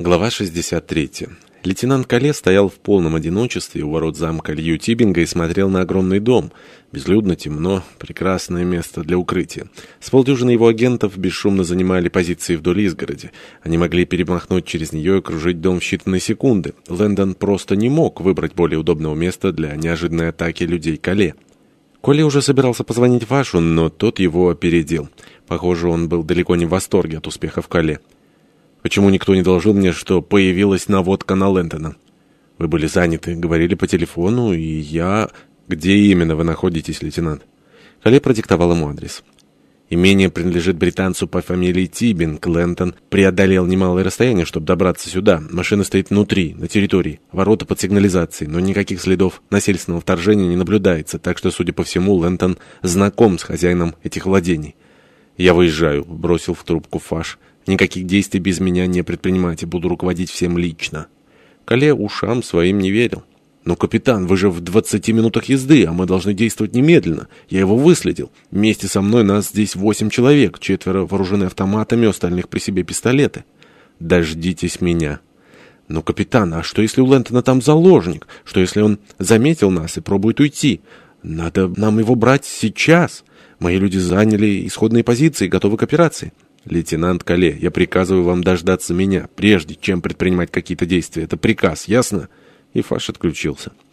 Глава 63. Лейтенант Кале стоял в полном одиночестве у ворот замка Лью Тибинга и смотрел на огромный дом. Безлюдно, темно, прекрасное место для укрытия. С полдюжины его агентов бесшумно занимали позиции вдоль изгороди. Они могли перемахнуть через нее и кружить дом в считанные секунды. Лэндон просто не мог выбрать более удобного места для неожиданной атаки людей Кале. Коля уже собирался позвонить Вашу, но тот его опередил. Похоже, он был далеко не в восторге от успеха в Кале. Почему никто не доложил мне, что появилась наводка на Лэнтона? Вы были заняты, говорили по телефону, и я... Где именно вы находитесь, лейтенант? Кале продиктовал ему адрес. Имение принадлежит британцу по фамилии Тибин. Клентон преодолел немалое расстояние, чтобы добраться сюда. Машина стоит внутри, на территории. Ворота под сигнализацией, но никаких следов насильственного вторжения не наблюдается, так что, судя по всему, Лэнтон знаком с хозяином этих владений. «Я выезжаю», — бросил в трубку Фаш. Никаких действий без меня не предпринимайте, буду руководить всем лично. Кале ушам своим не верил. «Но, капитан, вы же в двадцати минутах езды, а мы должны действовать немедленно. Я его выследил. Вместе со мной нас здесь восемь человек, четверо вооружены автоматами, остальных при себе пистолеты. Дождитесь меня». «Но, капитан, а что если у Лэнтона там заложник? Что если он заметил нас и пробует уйти? Надо нам его брать сейчас. Мои люди заняли исходные позиции, готовы к операции». «Лейтенант Кале, я приказываю вам дождаться меня, прежде чем предпринимать какие-то действия. Это приказ, ясно?» И Фаш отключился.